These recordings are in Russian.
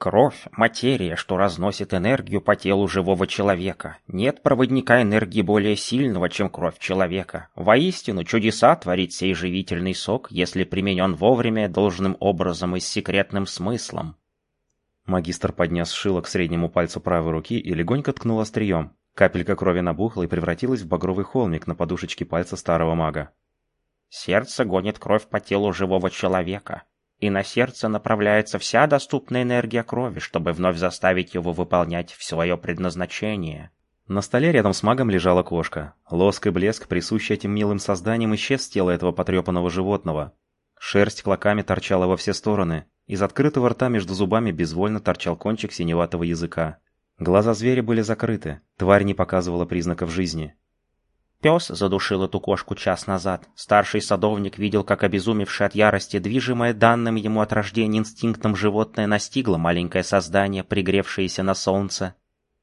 Кровь – материя, что разносит энергию по телу живого человека. Нет проводника энергии более сильного, чем кровь человека. Воистину, чудеса творит сей живительный сок, если применен вовремя, должным образом и с секретным смыслом. Магистр поднес шило к среднему пальцу правой руки и легонько ткнул острием. Капелька крови набухла и превратилась в багровый холмик на подушечке пальца старого мага. Сердце гонит кровь по телу живого человека и на сердце направляется вся доступная энергия крови, чтобы вновь заставить его выполнять свое предназначение. На столе рядом с магом лежала кошка. Лоск и блеск, присущий этим милым созданиям, исчез с тела этого потрепанного животного. Шерсть клоками торчала во все стороны. Из открытого рта между зубами безвольно торчал кончик синеватого языка. Глаза зверя были закрыты, тварь не показывала признаков жизни. Пес задушил эту кошку час назад. Старший садовник видел, как обезумевшее от ярости, движимое данным ему от рождения инстинктом животное настигло маленькое создание, пригревшееся на солнце.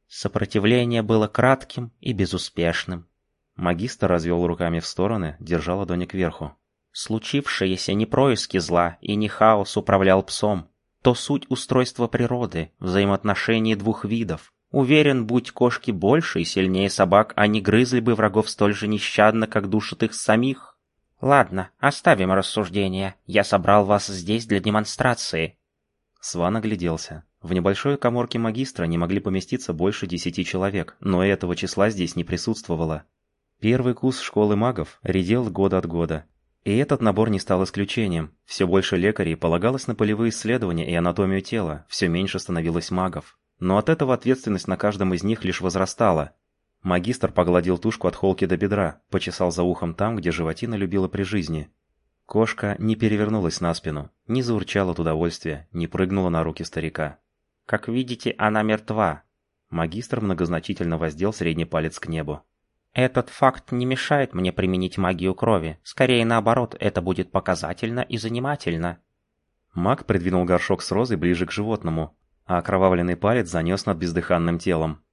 Сопротивление было кратким и безуспешным. Магистр развел руками в стороны, держал ладони кверху. Случившееся не происки зла и не хаос управлял псом. То суть устройства природы, взаимоотношений двух видов, Уверен, будь кошки больше и сильнее собак, они грызли бы врагов столь же нещадно, как душат их самих. Ладно, оставим рассуждения. Я собрал вас здесь для демонстрации. Сван огляделся. В небольшой коморке магистра не могли поместиться больше десяти человек, но этого числа здесь не присутствовало. Первый курс школы магов редел год от года. И этот набор не стал исключением. Все больше лекарей полагалось на полевые исследования и анатомию тела, все меньше становилось магов. Но от этого ответственность на каждом из них лишь возрастала. Магистр погладил тушку от холки до бедра, почесал за ухом там, где животина любила при жизни. Кошка не перевернулась на спину, не заурчала от удовольствия, не прыгнула на руки старика. «Как видите, она мертва». Магистр многозначительно воздел средний палец к небу. «Этот факт не мешает мне применить магию крови. Скорее наоборот, это будет показательно и занимательно». Маг придвинул горшок с розой ближе к животному, а окровавленный палец занес над бездыханным телом.